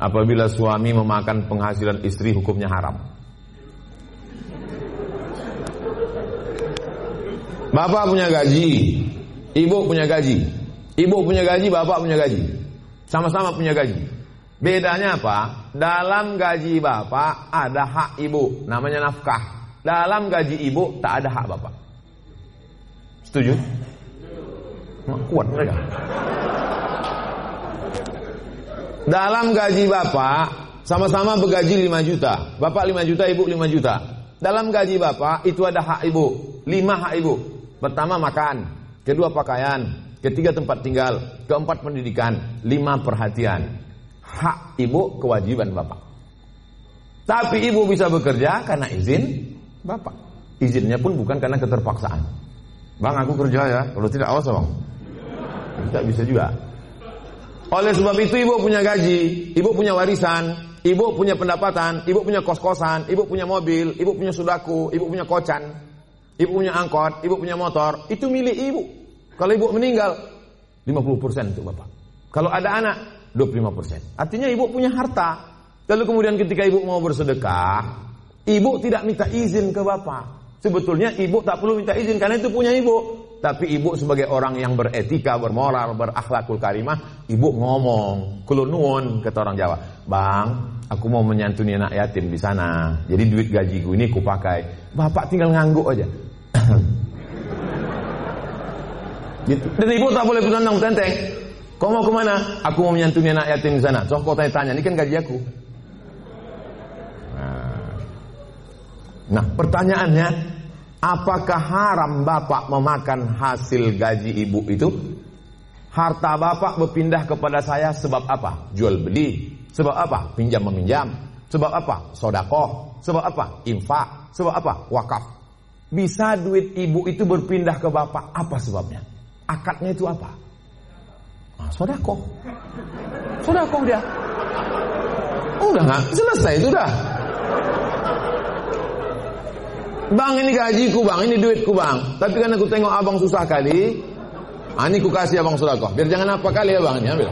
apabila suami memakan penghasilan istri hukumnya haram. Bapak punya gaji, ibu punya gaji. Ibu punya gaji, bapak punya gaji. Sama-sama punya gaji. Bedanya apa? Dalam gaji bapak ada hak ibu, namanya nafkah. Dalam gaji ibu tak ada hak bapak. Setuju? Kuat mereka. Dalam gaji bapak sama-sama bergaji 5 juta. Bapak 5 juta, ibu 5 juta. Dalam gaji bapak itu ada hak ibu, 5 hak ibu. Pertama makan, kedua pakaian, ketiga tempat tinggal, keempat pendidikan, lima perhatian. Hak ibu kewajiban bapak. Tapi ibu bisa bekerja karena izin bapak. Izinnya pun bukan karena keterpaksaan. Bang aku kerja ya, kalau tidak awas bang. Tidak bisa juga. Oleh sebab itu ibu punya gaji, ibu punya warisan, ibu punya pendapatan, ibu punya kos-kosan, ibu punya mobil, ibu punya sudaku, ibu punya kocan, ibu punya angkot, ibu punya motor, itu milik ibu. Kalau ibu meninggal, 50% untuk bapak. Kalau ada anak, 25%. Artinya ibu punya harta. Lalu kemudian ketika ibu mau bersedekah, ibu tidak minta izin ke bapak. Sebetulnya ibu tak perlu minta izin karena itu punya ibu. Tapi ibu sebagai orang yang beretika, bermoral, berakhlakul karimah, ibu ngomong, kulunun kata orang Jawa, bang, aku mau menyantuni anak yatim di sana. Jadi duit gajiku ini kupakai. Bapak tinggal ngangguk aja. gitu. Dan ibu tak boleh bertentang tenteng. Kau mau ke mana? Aku mau menyantuni anak yatim di sana. So kau tanya-tanya, ini kan gaji aku. Nah, nah pertanyaannya, Apakah haram bapak memakan hasil gaji ibu itu? Harta bapak berpindah kepada saya sebab apa? Jual beli. Sebab apa? Pinjam meminjam. Sebab apa? Sodakoh. Sebab apa? Infak. Sebab apa? Wakaf. Bisa duit ibu itu berpindah ke bapak. Apa sebabnya? Akadnya itu apa? Nah, sodakoh. Sodakoh dia. Udah nggak? Selesai itu dah. Bang ini gajiku bang, ini duitku bang. Tapi karena aku tengok abang susah kali, ah, ini ku kasih abang sodako. Biar jangan apa kali ya bang, ini ambil.